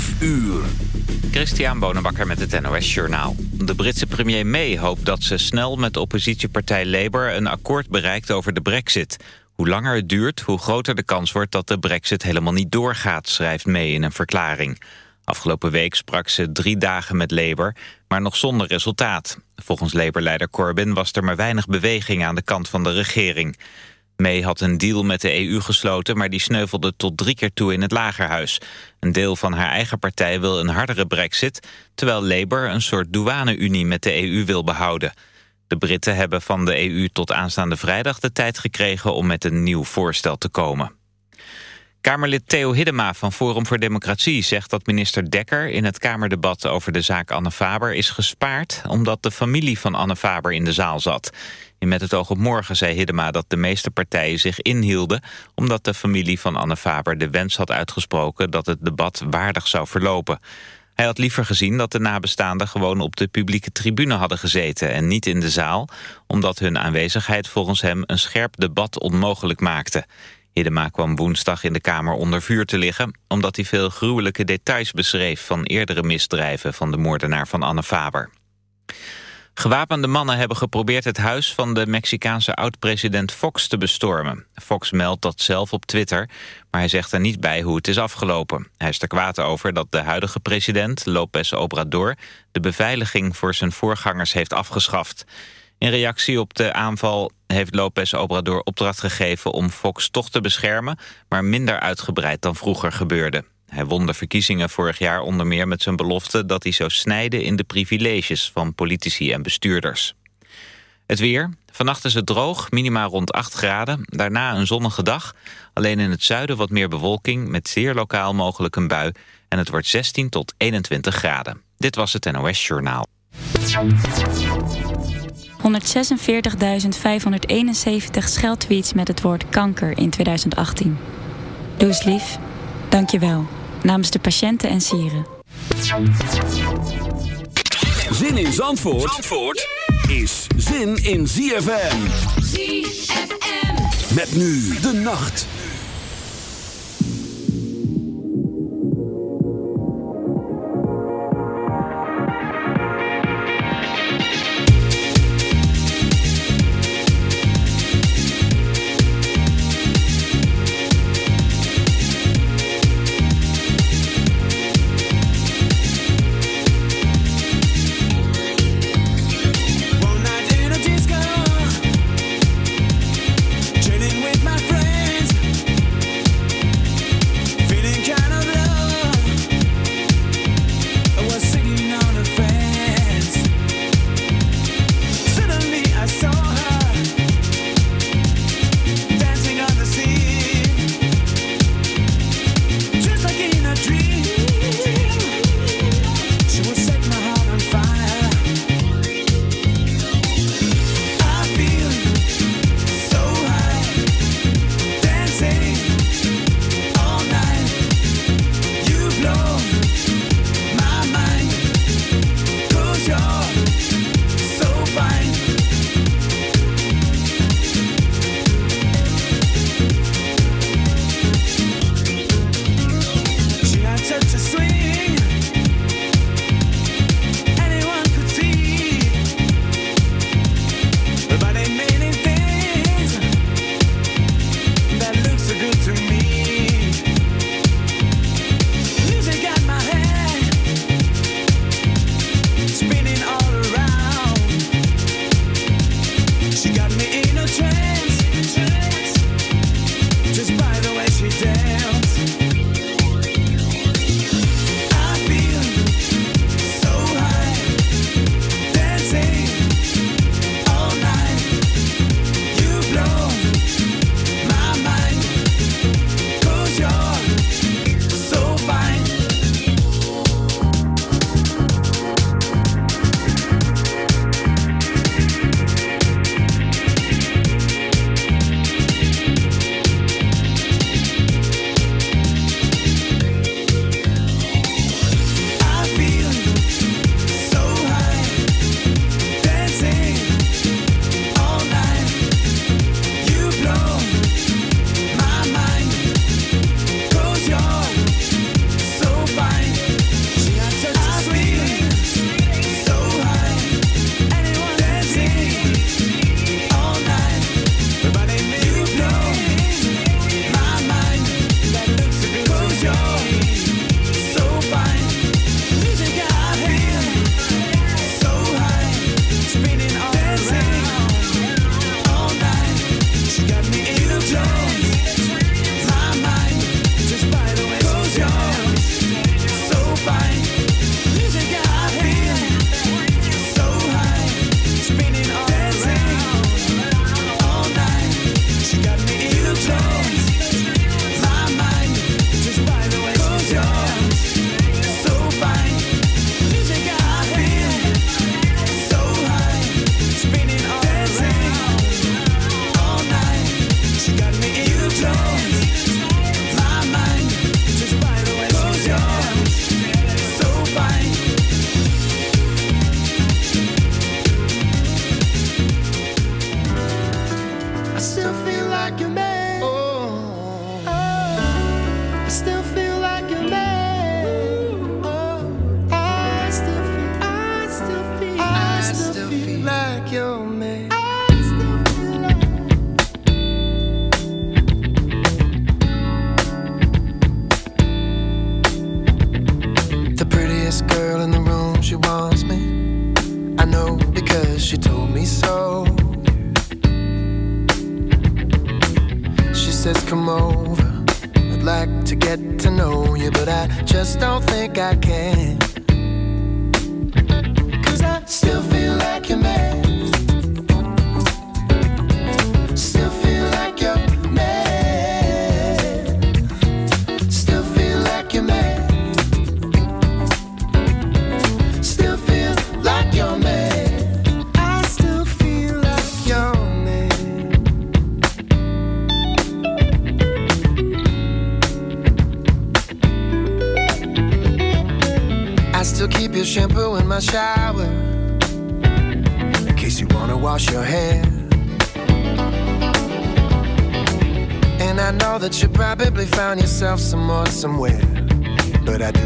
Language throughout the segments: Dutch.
5 uur. Christian Bonenbakker met het NOS Journaal. De Britse premier May hoopt dat ze snel met oppositiepartij Labour... een akkoord bereikt over de brexit. Hoe langer het duurt, hoe groter de kans wordt dat de brexit helemaal niet doorgaat... schrijft May in een verklaring. Afgelopen week sprak ze drie dagen met Labour, maar nog zonder resultaat. Volgens Labour-leider Corbyn was er maar weinig beweging aan de kant van de regering. May had een deal met de EU gesloten, maar die sneuvelde tot drie keer toe in het lagerhuis. Een deel van haar eigen partij wil een hardere brexit, terwijl Labour een soort douane-unie met de EU wil behouden. De Britten hebben van de EU tot aanstaande vrijdag de tijd gekregen om met een nieuw voorstel te komen. Kamerlid Theo Hiddema van Forum voor Democratie zegt dat minister Dekker in het Kamerdebat over de zaak Anne Faber is gespaard omdat de familie van Anne Faber in de zaal zat. In Met het oog op morgen zei Hiddema dat de meeste partijen zich inhielden... omdat de familie van Anne Faber de wens had uitgesproken... dat het debat waardig zou verlopen. Hij had liever gezien dat de nabestaanden gewoon op de publieke tribune hadden gezeten... en niet in de zaal, omdat hun aanwezigheid volgens hem een scherp debat onmogelijk maakte. Hiddema kwam woensdag in de Kamer onder vuur te liggen... omdat hij veel gruwelijke details beschreef van eerdere misdrijven... van de moordenaar van Anne Faber. Gewapende mannen hebben geprobeerd het huis van de Mexicaanse oud-president Fox te bestormen. Fox meldt dat zelf op Twitter, maar hij zegt er niet bij hoe het is afgelopen. Hij is er kwaad over dat de huidige president, López Obrador, de beveiliging voor zijn voorgangers heeft afgeschaft. In reactie op de aanval heeft López Obrador opdracht gegeven om Fox toch te beschermen, maar minder uitgebreid dan vroeger gebeurde. Hij won de verkiezingen vorig jaar onder meer met zijn belofte... dat hij zou snijden in de privileges van politici en bestuurders. Het weer. Vannacht is het droog, minima rond 8 graden. Daarna een zonnige dag. Alleen in het zuiden wat meer bewolking... met zeer lokaal mogelijk een bui. En het wordt 16 tot 21 graden. Dit was het NOS Journaal. 146.571 scheldtweets met het woord kanker in 2018. Doe lief. Dank je wel namens de patiënten en sieren. Zin in Zandvoort, Zandvoort is zin in ZFM. ZFM. Met nu de nacht.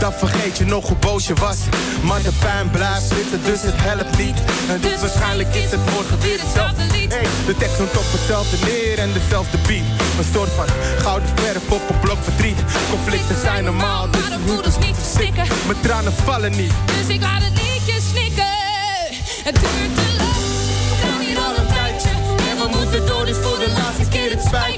dan vergeet je nog hoe boos je was. Maar de pijn blijft zitten, dus het helpt niet. En dus waarschijnlijk is het morgen weer hetzelfde lied. Hey, de tekst komt op hetzelfde neer en dezelfde beat. Een soort van gouden verf op een blok verdriet. Conflicten zijn normaal, dus maar de voeders niet verstikken. Mijn tranen vallen niet. Dus ik laat het liedje snikken. Het duurt te lang, we gaan hier al een tijdje. En we moeten door, dus voor de laatste keer het spijt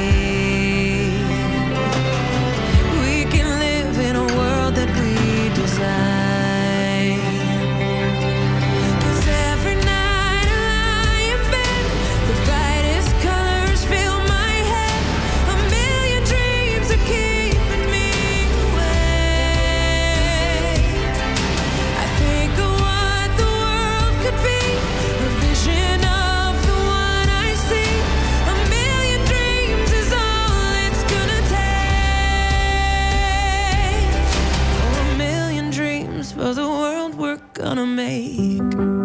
Gonna make.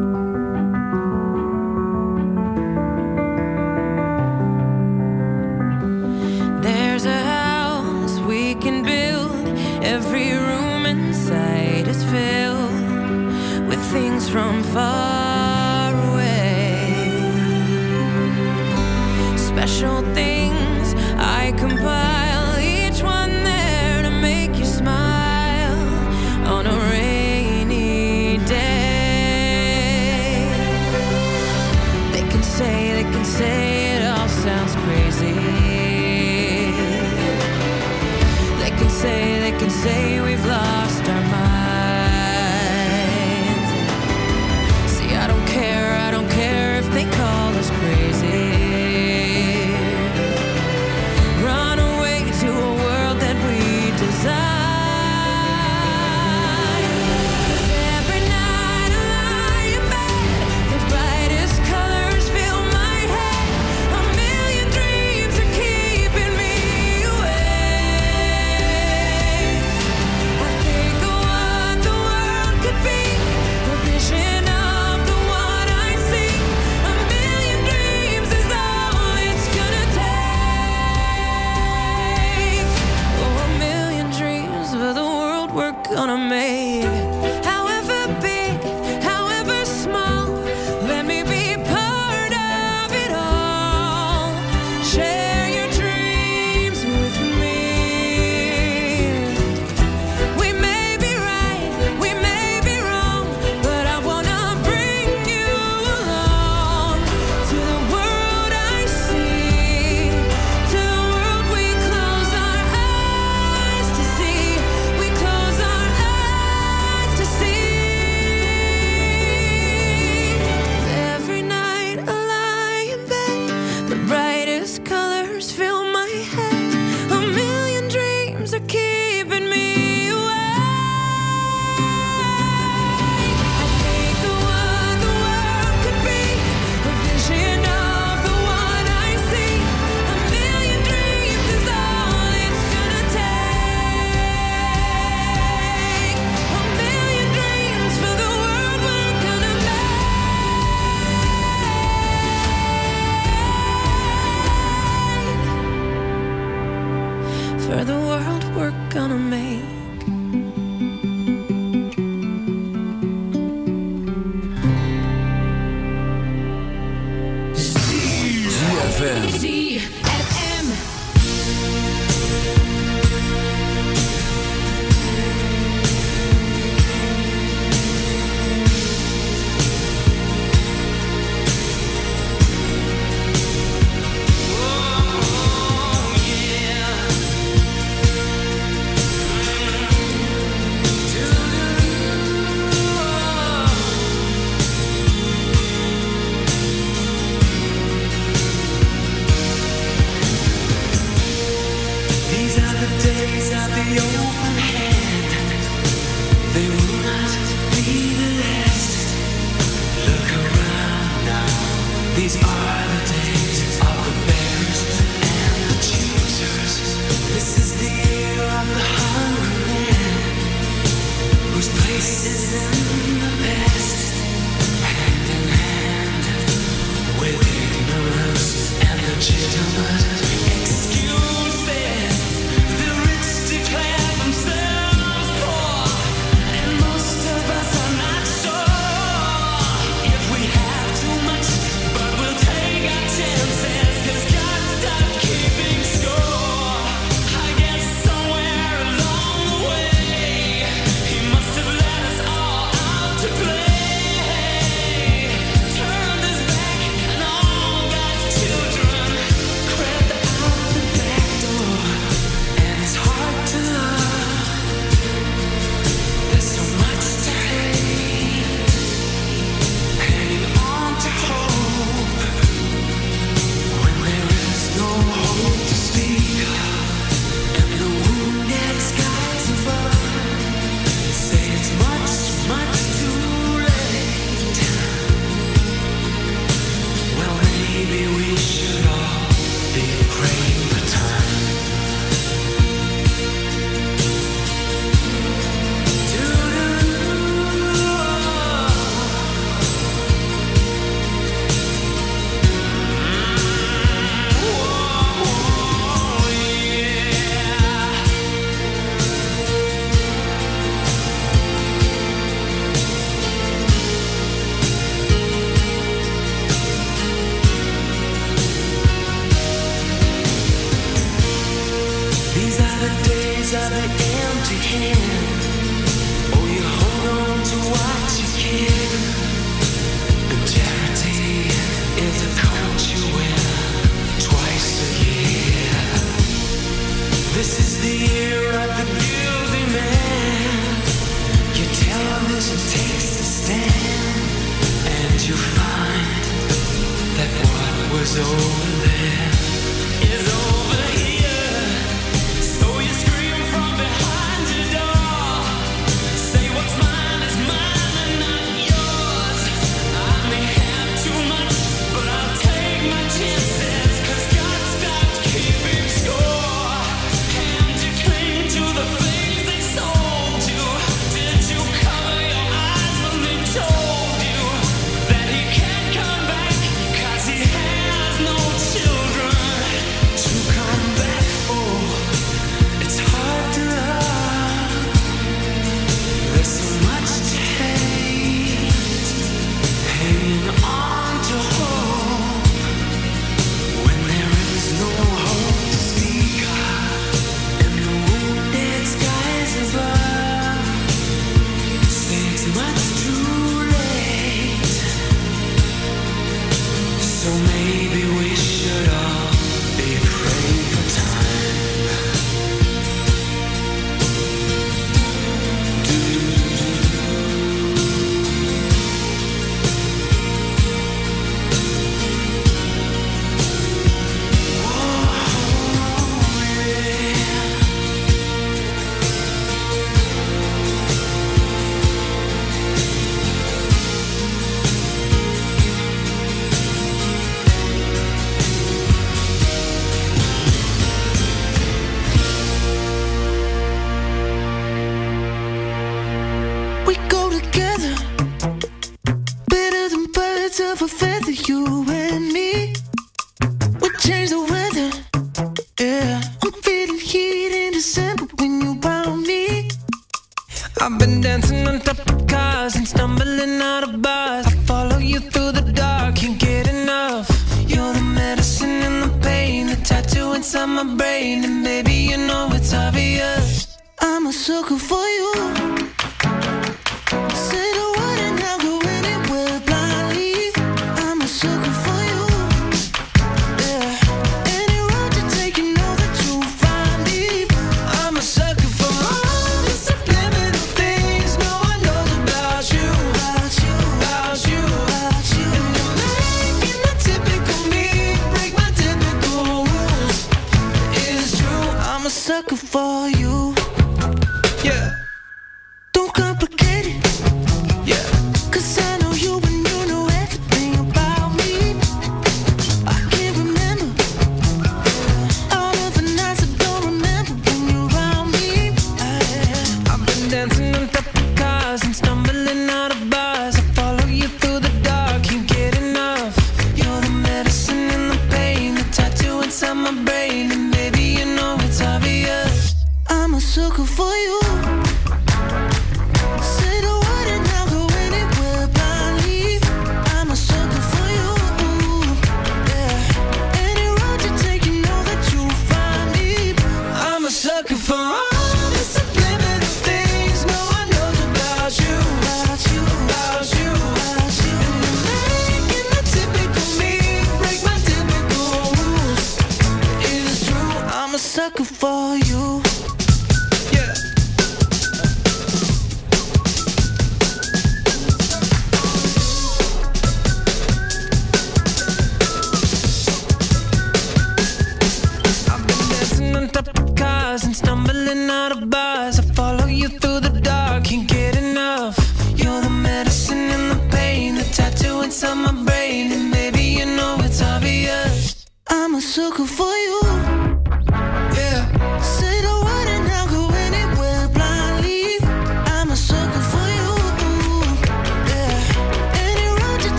Easy!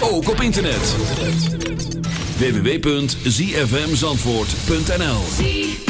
Ook op internet. www.zfmzandvoort.nl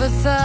never thought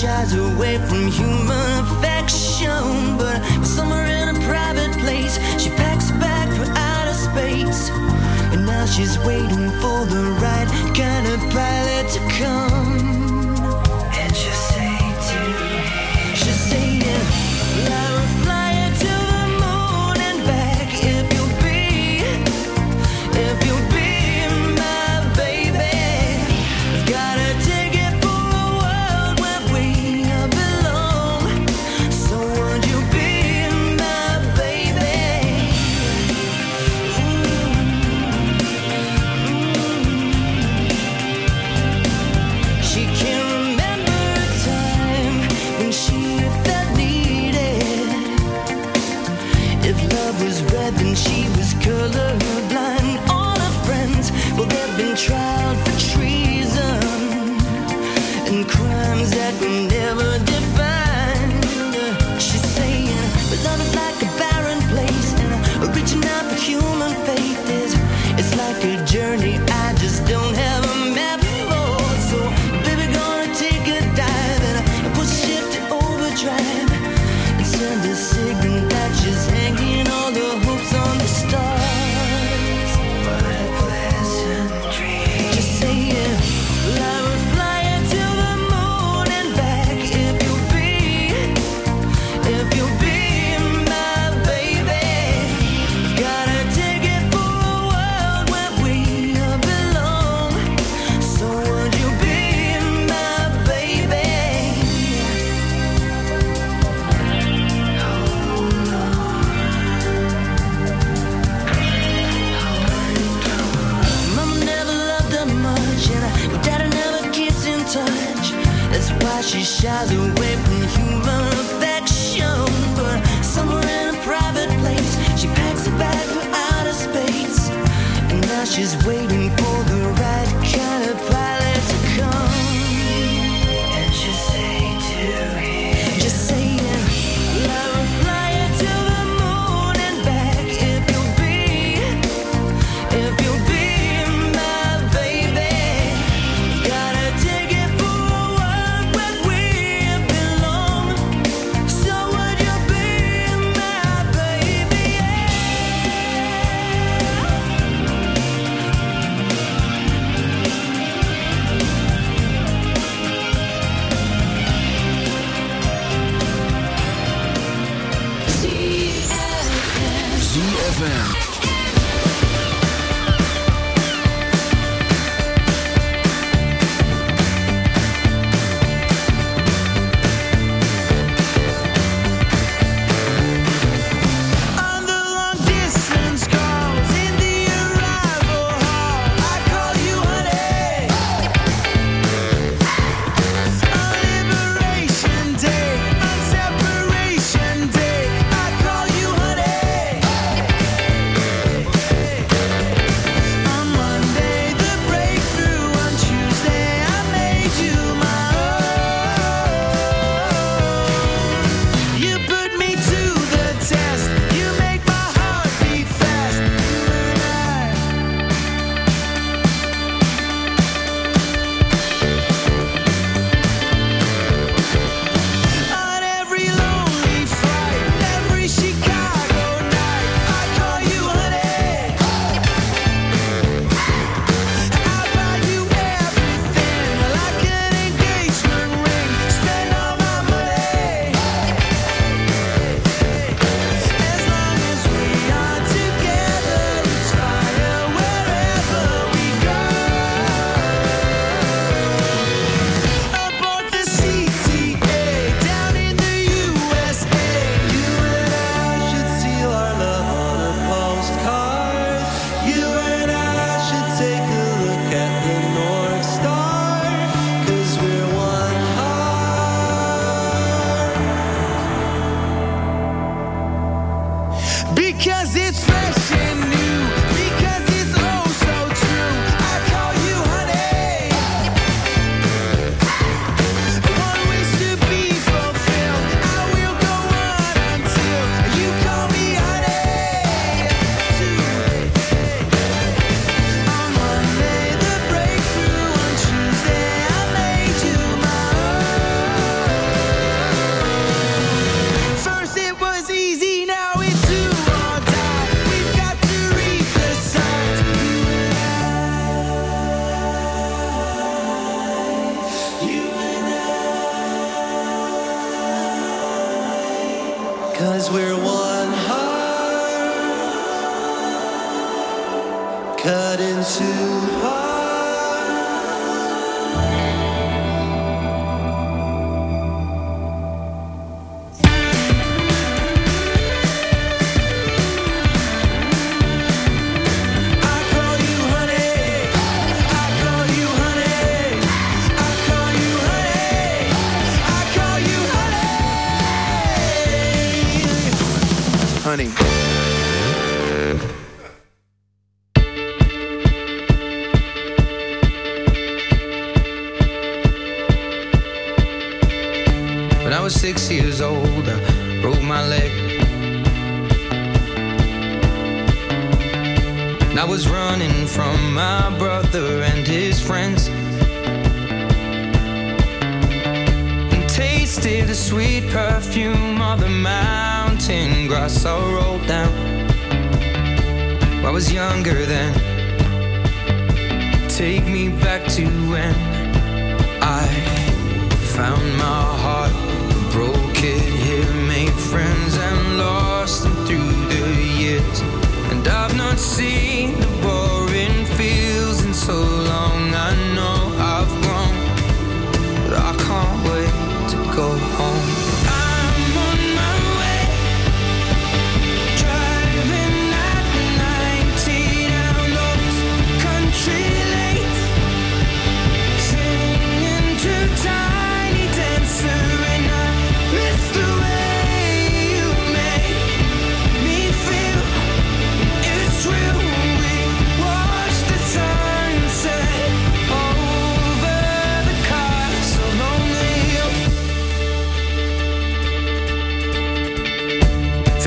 shies away from human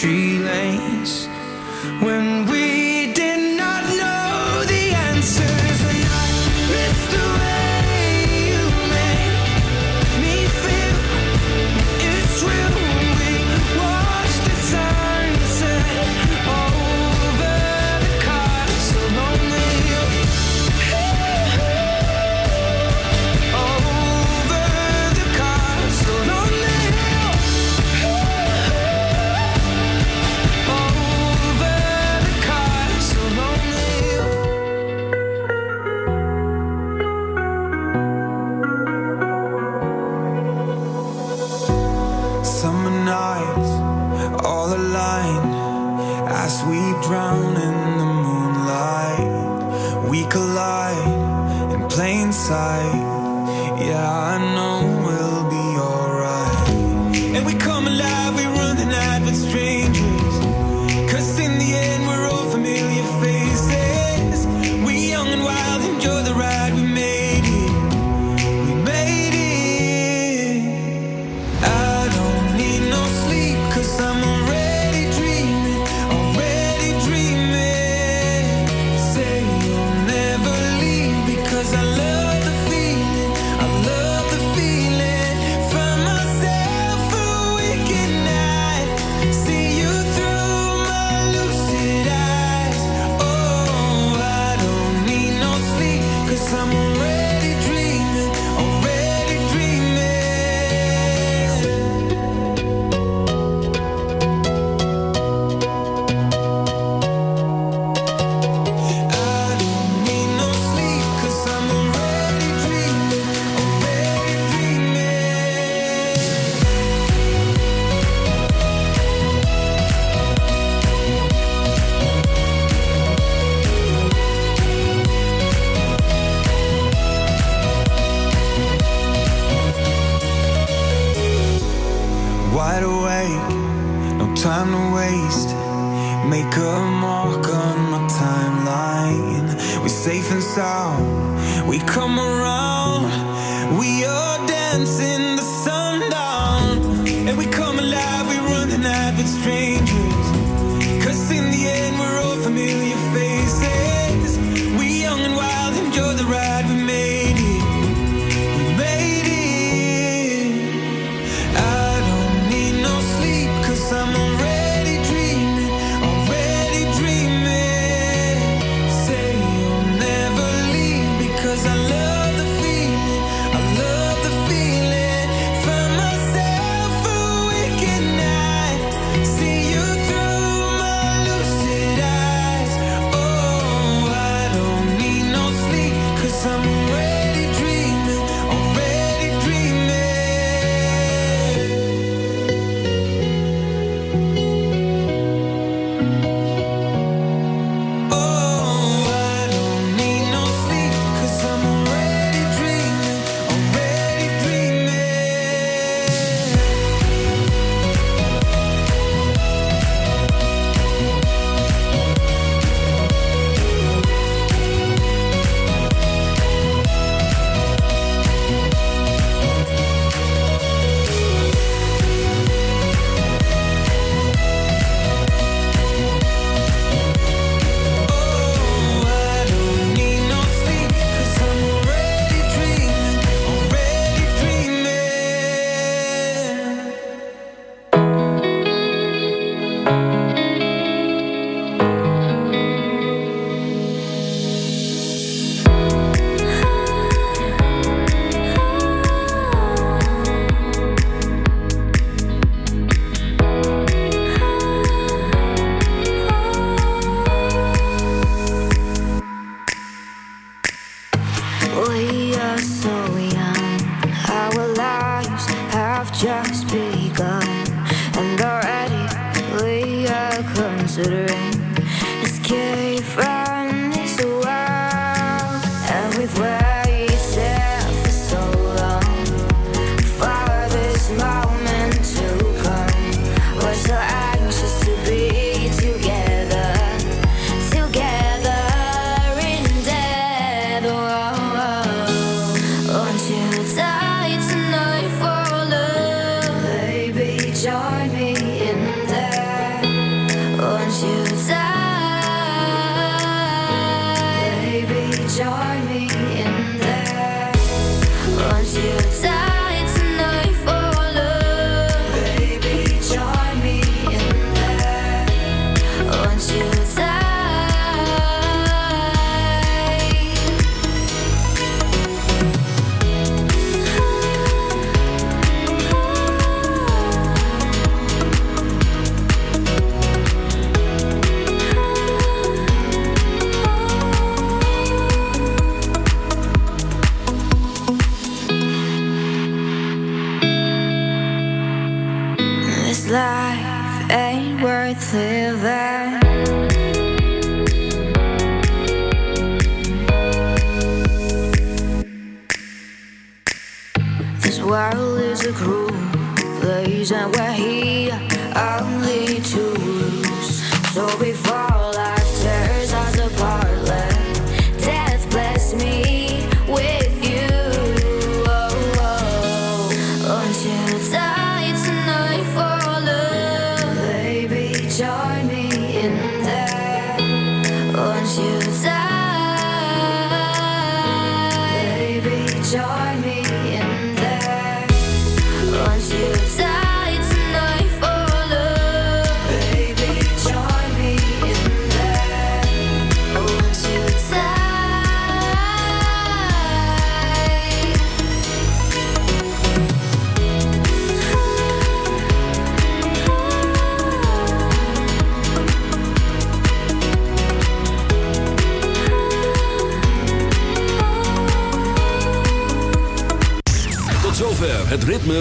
tree lanes when we